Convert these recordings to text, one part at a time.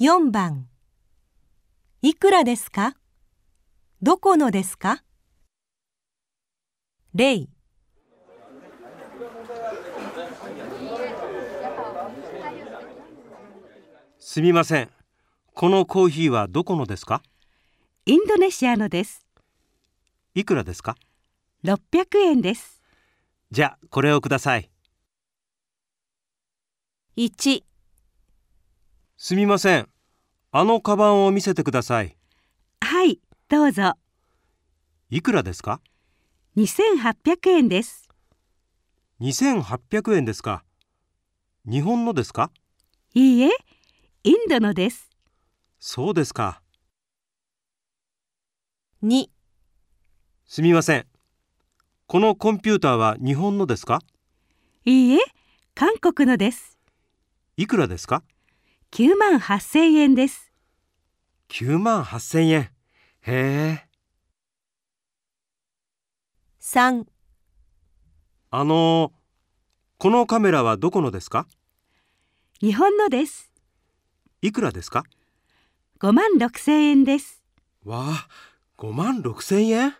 4番いくらですか？どこのですか？例すみません。このコーヒーはどこのですか？インドネシアのです。いくらですか？600円です。じゃあ、これをください。1すみません。あのカバンを見せてください。はい、どうぞ。いくらですか？2800円です。2800円ですか日本のですか？いいえ、インドのです。そうですか。2すみません。このコンピューターは日本のですか？いいえ、韓国のです。いくらですか？9万8000円です。?9 万8000円。へえ。3あのーこのカメラはどこのですか？日本のです。いくらですか？5万6000円です。わあ、5万6千円？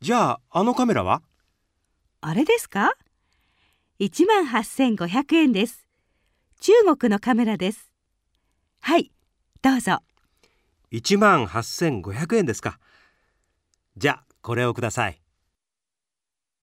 じゃあ、あのカメラは？あれですか ?1 万8500円です。中国のカメラです。はい、どうぞ。1万8500円ですかじゃあ、これをください。